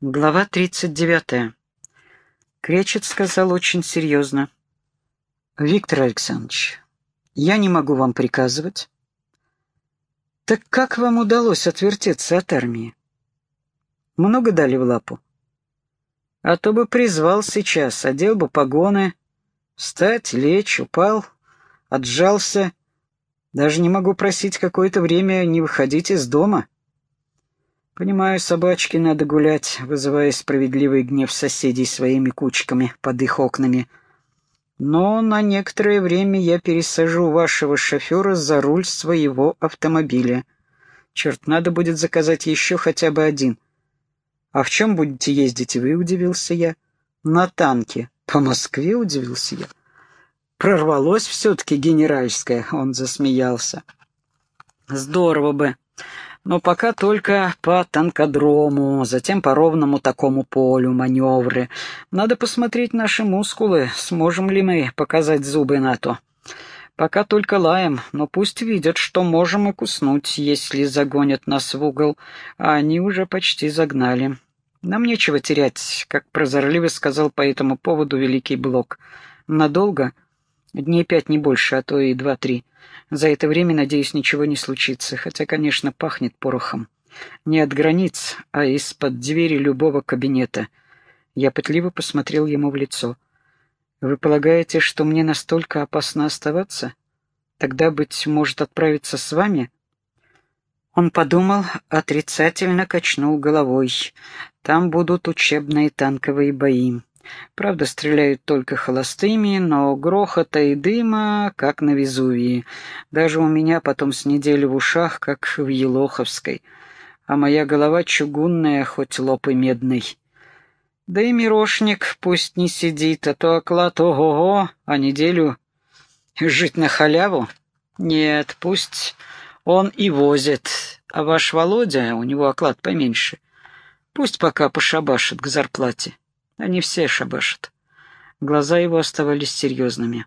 Глава 39. Кречет сказал очень серьезно. «Виктор Александрович, я не могу вам приказывать. Так как вам удалось отвертеться от армии? Много дали в лапу? А то бы призвал сейчас, одел бы погоны, встать, лечь, упал, отжался. Даже не могу просить какое-то время не выходить из дома». Понимаю, собачке надо гулять, вызывая справедливый гнев соседей своими кучками под их окнами. Но на некоторое время я пересажу вашего шофера за руль своего автомобиля. Черт, надо будет заказать еще хотя бы один. А в чем будете ездить вы, удивился я. На танке. По Москве, удивился я. Прорвалось все-таки генеральское, он засмеялся. Здорово бы но пока только по танкодрому, затем по ровному такому полю маневры. Надо посмотреть наши мускулы, сможем ли мы показать зубы на то. Пока только лаем, но пусть видят, что можем и куснуть, если загонят нас в угол, а они уже почти загнали. Нам нечего терять, как прозорливо сказал по этому поводу Великий Блок. Надолго? Дней пять, не больше, а то и два-три. За это время, надеюсь, ничего не случится, хотя, конечно, пахнет порохом. Не от границ, а из-под двери любого кабинета. Я пытливо посмотрел ему в лицо. «Вы полагаете, что мне настолько опасно оставаться? Тогда, быть может, отправиться с вами?» Он подумал, отрицательно качнул головой. «Там будут учебные танковые бои. Правда, стреляют только холостыми, но грохота и дыма, как на Везувии. Даже у меня потом с недели в ушах, как в Елоховской. А моя голова чугунная, хоть лоб и медный. Да и мирошник пусть не сидит, а то оклад ого-го, а неделю жить на халяву? Нет, пусть он и возит. А ваш Володя, у него оклад поменьше, пусть пока пошабашит к зарплате. Они все шабашат. Глаза его оставались серьезными.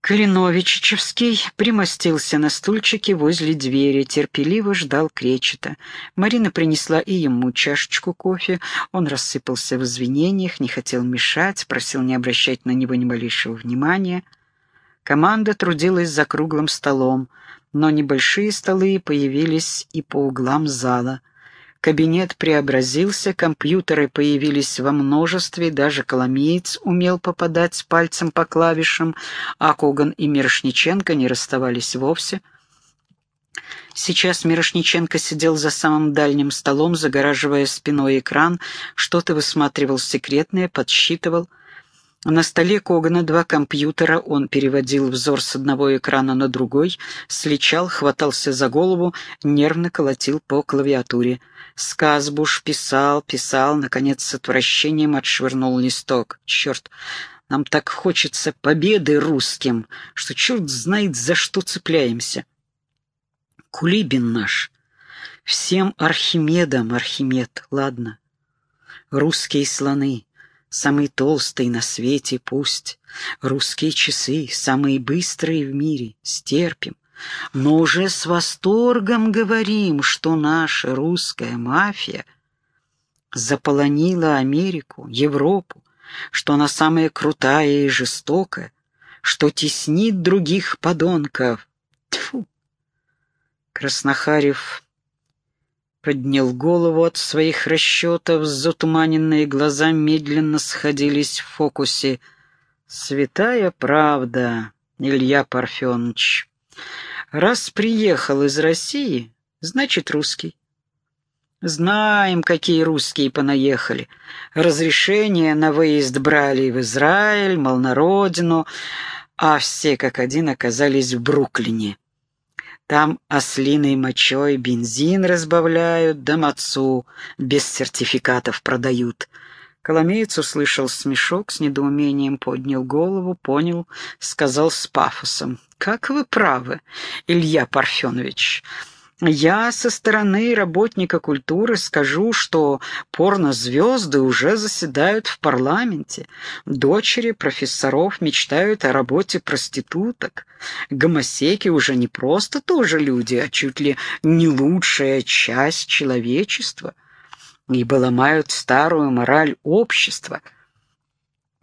Калиновичевский примостился на стульчике возле двери, терпеливо ждал кречета. Марина принесла и ему чашечку кофе. Он рассыпался в извинениях, не хотел мешать, просил не обращать на него ни малейшего внимания. Команда трудилась за круглым столом, но небольшие столы появились и по углам зала — Кабинет преобразился, компьютеры появились во множестве, даже Коломеец умел попадать пальцем по клавишам, а Коган и Мирошниченко не расставались вовсе. Сейчас Мирошниченко сидел за самым дальним столом, загораживая спиной экран, что-то высматривал секретное, подсчитывал — на столе Когана два компьютера, он переводил взор с одного экрана на другой, сличал, хватался за голову, нервно колотил по клавиатуре. Сказбуш писал, писал, наконец с отвращением отшвырнул листок. Черт, нам так хочется победы русским, что черт знает, за что цепляемся. Кулибин наш. Всем Архимедам Архимед, ладно. Русские слоны, самый толстый на свете пусть. Русские часы, самые быстрые в мире, стерпим. Но уже с восторгом говорим, что наша русская мафия заполонила Америку, Европу, что она самая крутая и жестокая, что теснит других подонков. Тьфу! Краснохарев поднял голову от своих расчетов, затуманенные глаза медленно сходились в фокусе. «Святая правда, Илья Парфенович. Раз приехал из России, значит, русский. Знаем, какие русские понаехали. Разрешение на выезд брали в Израиль, мол, на родину, а все как один оказались в Бруклине. Там ослиной мочой бензин разбавляют, да мацу без сертификатов продают. Коломеец услышал смешок, с недоумением поднял голову, понял, сказал с пафосом. «Как вы правы, Илья Парфенович. Я со стороны работника культуры скажу, что порнозвезды уже заседают в парламенте. Дочери профессоров мечтают о работе проституток. Гомосеки уже не просто тоже люди, а чуть ли не лучшая часть человечества. ибо ломают старую мораль общества.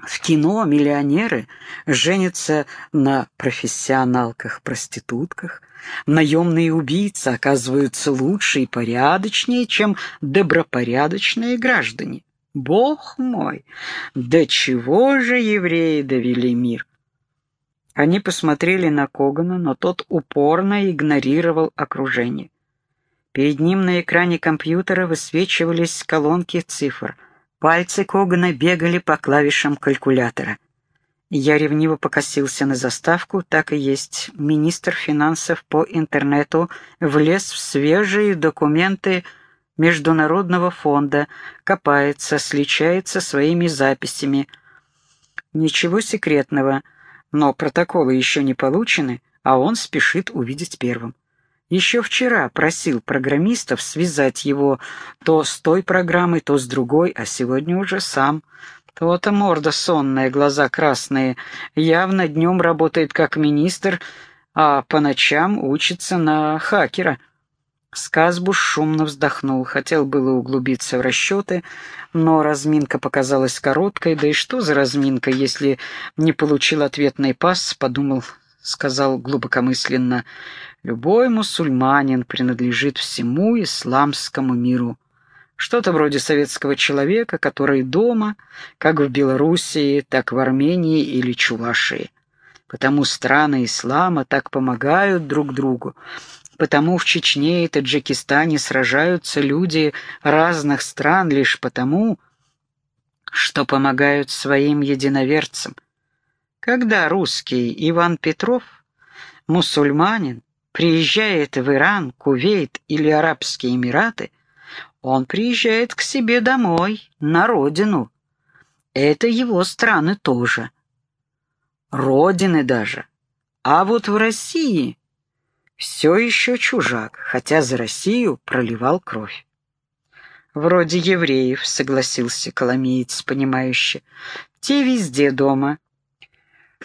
В кино миллионеры женятся на профессионалках-проститутках, наемные убийцы оказываются лучше и порядочнее, чем добропорядочные граждане. Бог мой, до чего же евреи довели мир? Они посмотрели на Когана, но тот упорно игнорировал окружение. Перед ним на экране компьютера высвечивались колонки цифр. Пальцы Когана бегали по клавишам калькулятора. Я ревниво покосился на заставку, так и есть. Министр финансов по интернету влез в свежие документы Международного фонда, копается, сличается своими записями. Ничего секретного — но протоколы еще не получены, а он спешит увидеть первым. Еще вчера просил программистов связать его то с той программой, то с другой, а сегодня уже сам. То-то морда сонная, глаза красные. Явно днем работает как министр, а по ночам учится на хакера. Сказбуш шумно вздохнул, хотел было углубиться в расчеты, но разминка показалась короткой, да и что за разминка, если не получил ответный пас, подумал, сказал глубокомысленно, «Любой мусульманин принадлежит всему исламскому миру». Что-то вроде советского человека, который дома, как в Белоруссии, так в Армении или Чувашии. Потому страны ислама так помогают друг другу, потому в Чечне и Таджикистане сражаются люди разных стран лишь потому, что помогают своим единоверцам. Когда русский Иван Петров, мусульманин, приезжает в Иран, Кувейт или Арабские Эмираты, он приезжает к себе домой, на родину. Это его страны тоже. Родины даже. А вот в России все еще чужак, хотя за Россию проливал кровь. «Вроде евреев», — согласился Коломеец, понимающе. «Те везде дома.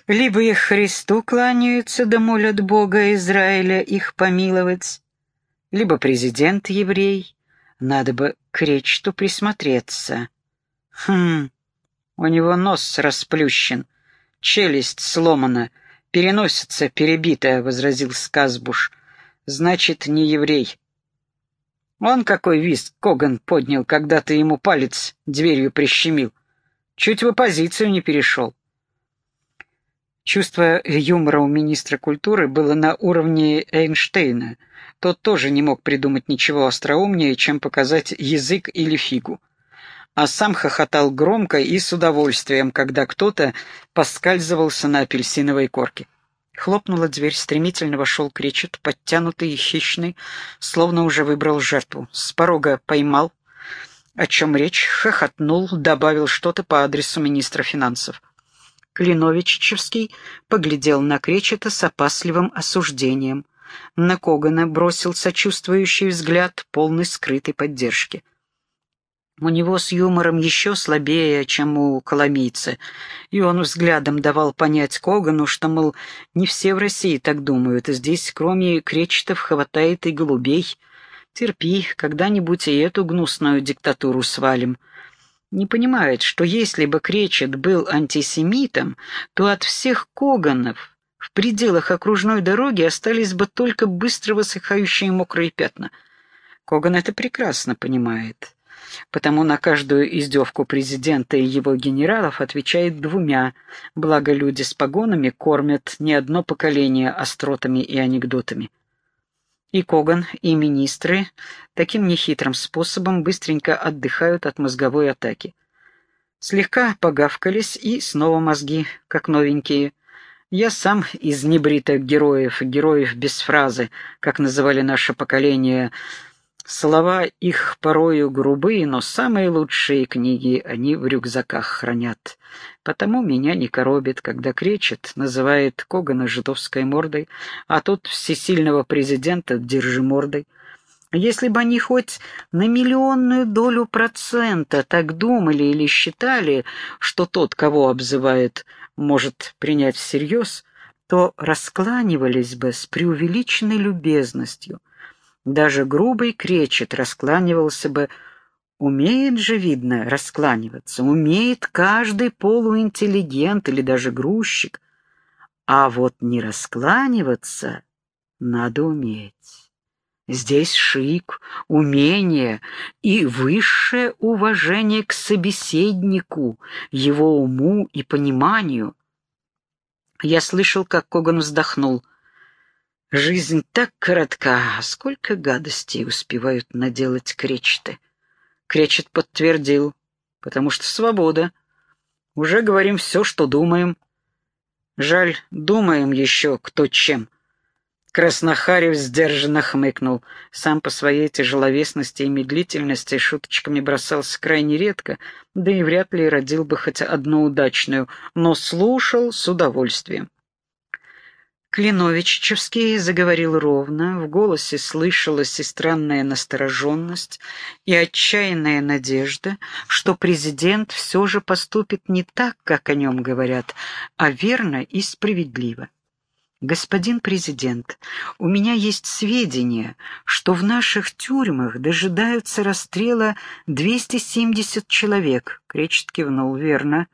Либо их Христу кланяются да молят Бога Израиля их помиловать, либо президент еврей. Надо бы к речту присмотреться. Хм, у него нос расплющен, челюсть сломана, переносица перебитая», — возразил Сказбуш. «Значит, не еврей». Он какой визг Коган поднял, когда ты ему палец дверью прищемил. Чуть в оппозицию не перешел. Чувство юмора у министра культуры было на уровне Эйнштейна. Тот тоже не мог придумать ничего остроумнее, чем показать язык или фигу а сам хохотал громко и с удовольствием, когда кто-то поскальзывался на апельсиновой корке. Хлопнула дверь, стремительно вошел кричит, подтянутый и хищный, словно уже выбрал жертву. С порога поймал, о чем речь, хохотнул, добавил что-то по адресу министра финансов. Клиновичевский поглядел на Кречета с опасливым осуждением. На Когана бросил сочувствующий взгляд, полный скрытой поддержки. У него с юмором еще слабее, чем у коломийца, и он взглядом давал понять Когану, что, мол, не все в России так думают, и здесь, кроме кречетов, хватает и голубей. Терпи, когда-нибудь и эту гнусную диктатуру свалим. Не понимает, что если бы Кречет был антисемитом, то от всех Коганов в пределах окружной дороги остались бы только быстро высыхающие мокрые пятна. Коган это прекрасно понимает потому на каждую издевку президента и его генералов отвечает двумя, благо люди с погонами кормят не одно поколение остротами и анекдотами. И Коган, и министры таким нехитрым способом быстренько отдыхают от мозговой атаки. Слегка погавкались, и снова мозги, как новенькие. Я сам из небритых героев, героев без фразы, как называли наше поколение, Слова их порою грубые, но самые лучшие книги они в рюкзаках хранят. Потому меня не коробит, когда кречет, называет Когана жидовской мордой, а тут всесильного президента держи мордой. Если бы они хоть на миллионную долю процента так думали или считали, что тот, кого обзывает, может принять всерьез, то раскланивались бы с преувеличенной любезностью, даже грубый кречет раскланивался бы Умеет же, видно, раскланиваться, умеет каждый полуинтеллигент или даже грузчик. А вот не раскланиваться надо уметь. Здесь шик, умение и высшее уважение к собеседнику, его уму и пониманию. Я слышал, как Коган вздохнул. Жизнь так коротка, а сколько гадостей успевают наделать кречеты. Кречет подтвердил, потому что свобода. Уже говорим все, что думаем. Жаль, думаем еще кто чем. Краснохарев сдержанно хмыкнул. Сам по своей тяжеловесности и медлительности шуточками бросался крайне редко, да и вряд ли родил бы хоть одну удачную, но слушал с удовольствием. Клиновичевский заговорил ровно, в голосе слышалась и странная настороженность, и отчаянная надежда, что президент все же поступит не так, как о нем говорят, а верно и справедливо. «Господин президент, у меня есть сведения, что в наших тюрьмах дожидаются расстрела 270 человек», — Кречет кивнул, «верно,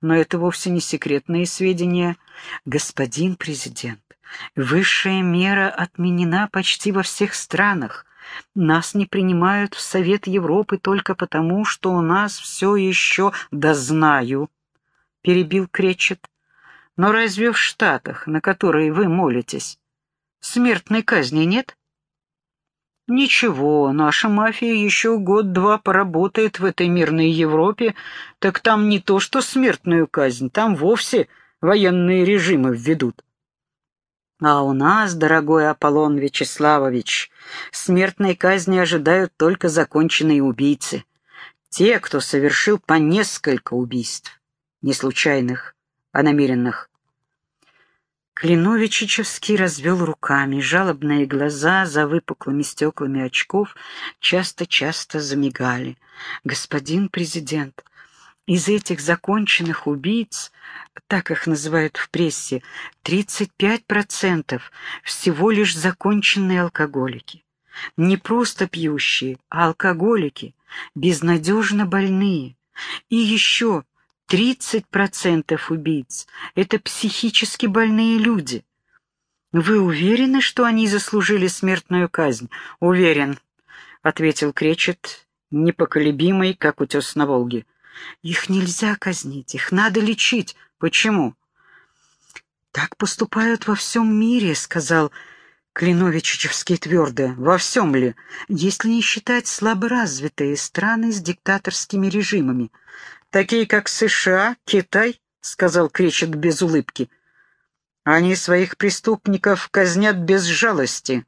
но это вовсе не секретные сведения. Господин президент, высшая мера отменена почти во всех странах. Нас не принимают в Совет Европы только потому, что у нас все еще «да знаю», — перебил Кречет. Но разве в Штатах, на которые вы молитесь, смертной казни нет? Ничего, наша мафия еще год-два поработает в этой мирной Европе, так там не то что смертную казнь, там вовсе военные режимы введут. А у нас, дорогой Аполлон Вячеславович, смертной казни ожидают только законченные убийцы. Те, кто совершил по несколько убийств, не случайных, а намеренных. Клиновичичевский развел руками, жалобные глаза за выпуклыми стеклами очков часто-часто замигали. «Господин президент, из этих законченных убийц, так их называют в прессе, 35% всего лишь законченные алкоголики. Не просто пьющие, а алкоголики, безнадежно больные. И еще 30% убийц — это психически больные люди. Вы уверены, что они заслужили смертную казнь? Уверен, — ответил Кречет, непоколебимый, как утес на Волге. Их нельзя казнить, их надо лечить. Почему? Так поступают во всем мире, — сказал Клиновичевский твердо. Во всем ли? Если не считать слаборазвитые страны с диктаторскими режимами такие как США, Китай, — сказал Кречет без улыбки. Они своих преступников казнят без жалости.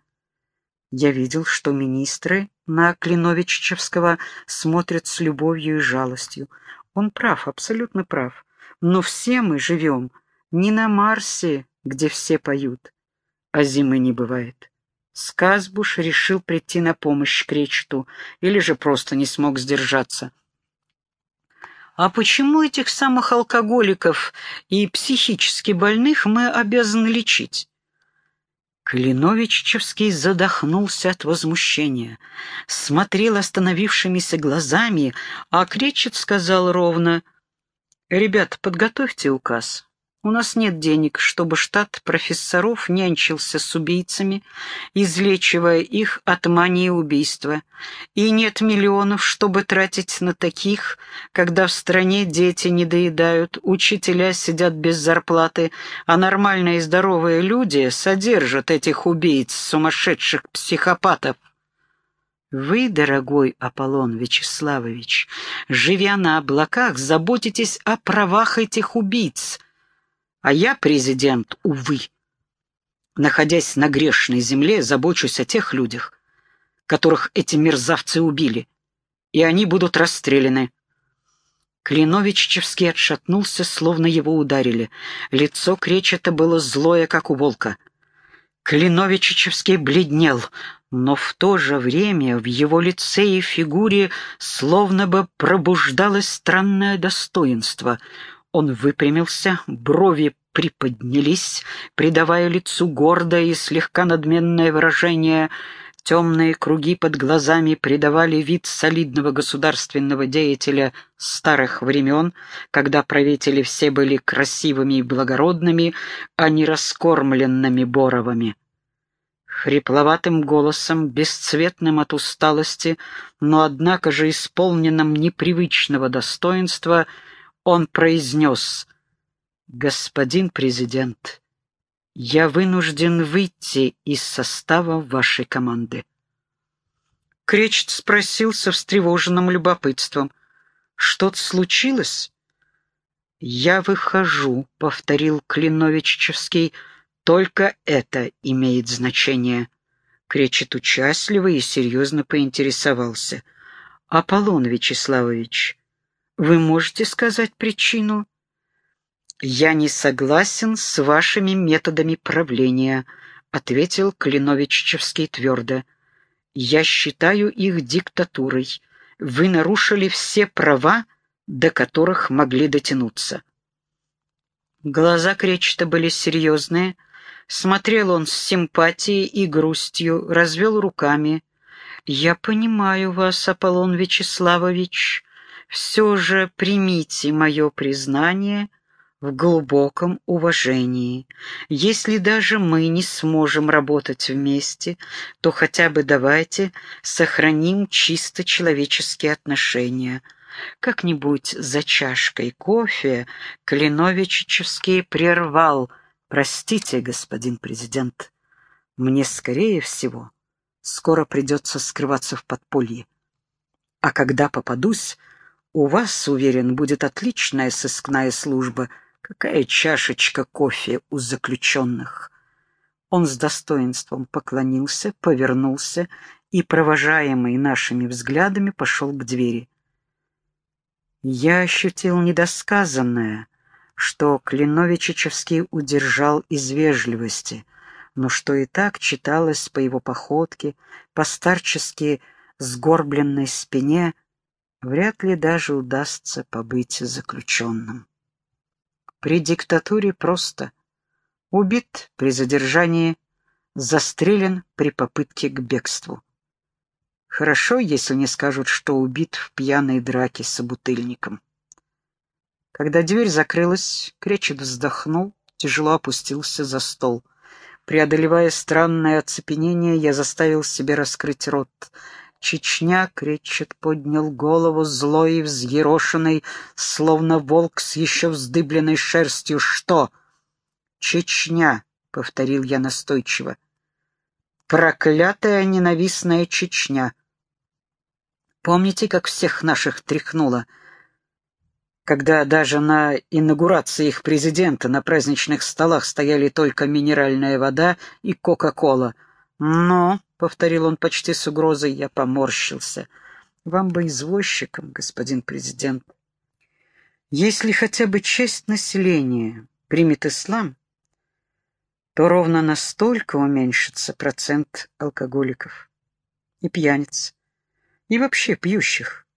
Я видел, что министры на Клиновичевского смотрят с любовью и жалостью. Он прав, абсолютно прав. Но все мы живем не на Марсе, где все поют, а зимы не бывает. Сказбуш решил прийти на помощь Кречету или же просто не смог сдержаться. А почему этих самых алкоголиков и психически больных мы обязаны лечить? Клиновичевский задохнулся от возмущения, смотрел остановившимися глазами, а Кречет сказал ровно, «Ребята, подготовьте указ. У нас нет денег, чтобы штат профессоров нянчился с убийцами, излечивая их от мании убийства. И нет миллионов, чтобы тратить на таких, когда в стране дети не доедают, учителя сидят без зарплаты, а нормальные здоровые люди содержат этих убийц, сумасшедших психопатов. Вы, дорогой Аполлон Вячеславович, живя на облаках, заботитесь о правах этих убийц — а я, президент, увы, находясь на грешной земле, забочусь о тех людях, которых эти мерзавцы убили, и они будут расстреляны. Клиновичевский отшатнулся, словно его ударили. Лицо Кречета было злое, как у волка. Клиновичевский бледнел, но в то же время в его лице и фигуре словно бы пробуждалось странное достоинство — он выпрямился, брови приподнялись, придавая лицу гордое и слегка надменное выражение. Темные круги под глазами придавали вид солидного государственного деятеля старых времен, когда правители все были красивыми и благородными, а не раскормленными боровыми. Хрипловатым голосом, бесцветным от усталости, но однако же исполненным непривычного достоинства, он произнес «Господин президент, я вынужден выйти из состава вашей команды». Кречет спросил со встревоженным любопытством. «Что-то случилось?» «Я выхожу», — повторил Клиновичевский. «Только это имеет значение». Кречет участливо и серьезно поинтересовался. «Аполлон Вячеславович, вы можете сказать причину?» «Я не согласен с вашими методами правления», — ответил Клиновичевский твердо. «Я считаю их диктатурой. Вы нарушили все права, до которых могли дотянуться». Глаза Кречета были серьезные. Смотрел он с симпатией и грустью, развел руками. «Я понимаю вас, Аполлон Вячеславович. Все же примите мое признание» в глубоком уважении. Если даже мы не сможем работать вместе, то хотя бы давайте сохраним чисто человеческие отношения. Как-нибудь за чашкой кофе Клиновичевский прервал «Простите, господин президент, мне, скорее всего, скоро придется скрываться в подполье. А когда попадусь, у вас, уверен, будет отличная сыскная служба — Какая чашечка кофе у заключенных? Он с достоинством поклонился, повернулся и, провожаемый нашими взглядами, пошел к двери. Я ощутил недосказанное, что Клиновичичевский удержал из вежливости, но что и так читалось по его походке, по старчески сгорбленной спине, вряд ли даже удастся побыть заключенным. При диктатуре просто. Убит при задержании, застрелен при попытке к бегству. Хорошо, если не скажут, что убит в пьяной драке с собутыльником. Когда дверь закрылась, Кречет вздохнул, тяжело опустился за стол. Преодолевая странное оцепенение, я заставил себе раскрыть рот — Чечня, кречет, поднял голову, злой и взъерошенный, словно волк с еще вздыбленной шерстью. «Что?» «Чечня», — повторил я настойчиво. «Проклятая ненавистная Чечня». Помните, как всех наших тряхнуло? Когда даже на инаугурации их президента на праздничных столах стояли только минеральная вода и Кока-Кола. Но повторил он почти с угрозой, я поморщился. Вам бы извозчиком, господин президент. Если хотя бы часть населения примет ислам, то ровно настолько уменьшится процент алкоголиков и пьяниц, и вообще пьющих.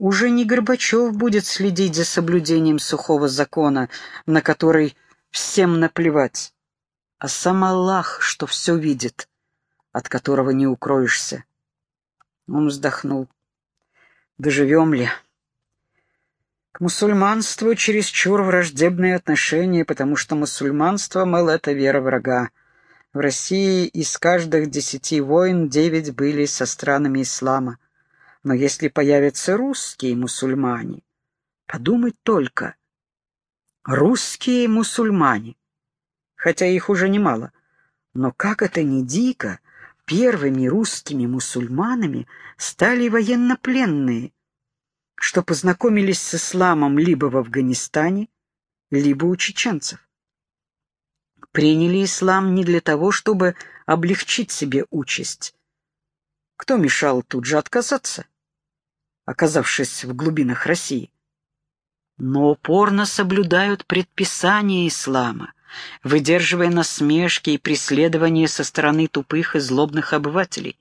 Уже не Горбачев будет следить за соблюдением сухого закона, на который всем наплевать, а сам Аллах, что все видит — от которого не укроешься. Он вздохнул. Доживем ли? К мусульманству чересчур враждебные отношения, потому что мусульманство, мол, это вера врага. В России из каждых десяти войн девять были со странами ислама. Но если появятся русские мусульмане, подумать только. Русские мусульмане, хотя их уже немало, но как это не дико, Первыми русскими мусульманами стали военнопленные, что познакомились с исламом либо в Афганистане, либо у чеченцев. Приняли ислам не для того, чтобы облегчить себе участь. Кто мешал тут же отказаться, оказавшись в глубинах России? Но упорно соблюдают предписания ислама, выдерживая насмешки и преследования со стороны тупых и злобных обывателей.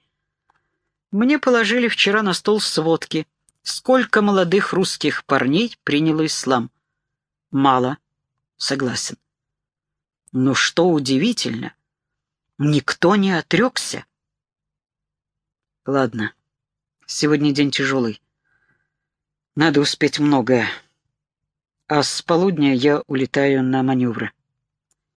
Мне положили вчера на стол сводки, сколько молодых русских парней приняло ислам. Мало, согласен. Но что удивительно, никто не отрекся. Ладно. Сегодня день тяжелый. Надо успеть многое. А с полудня я улетаю на маневры.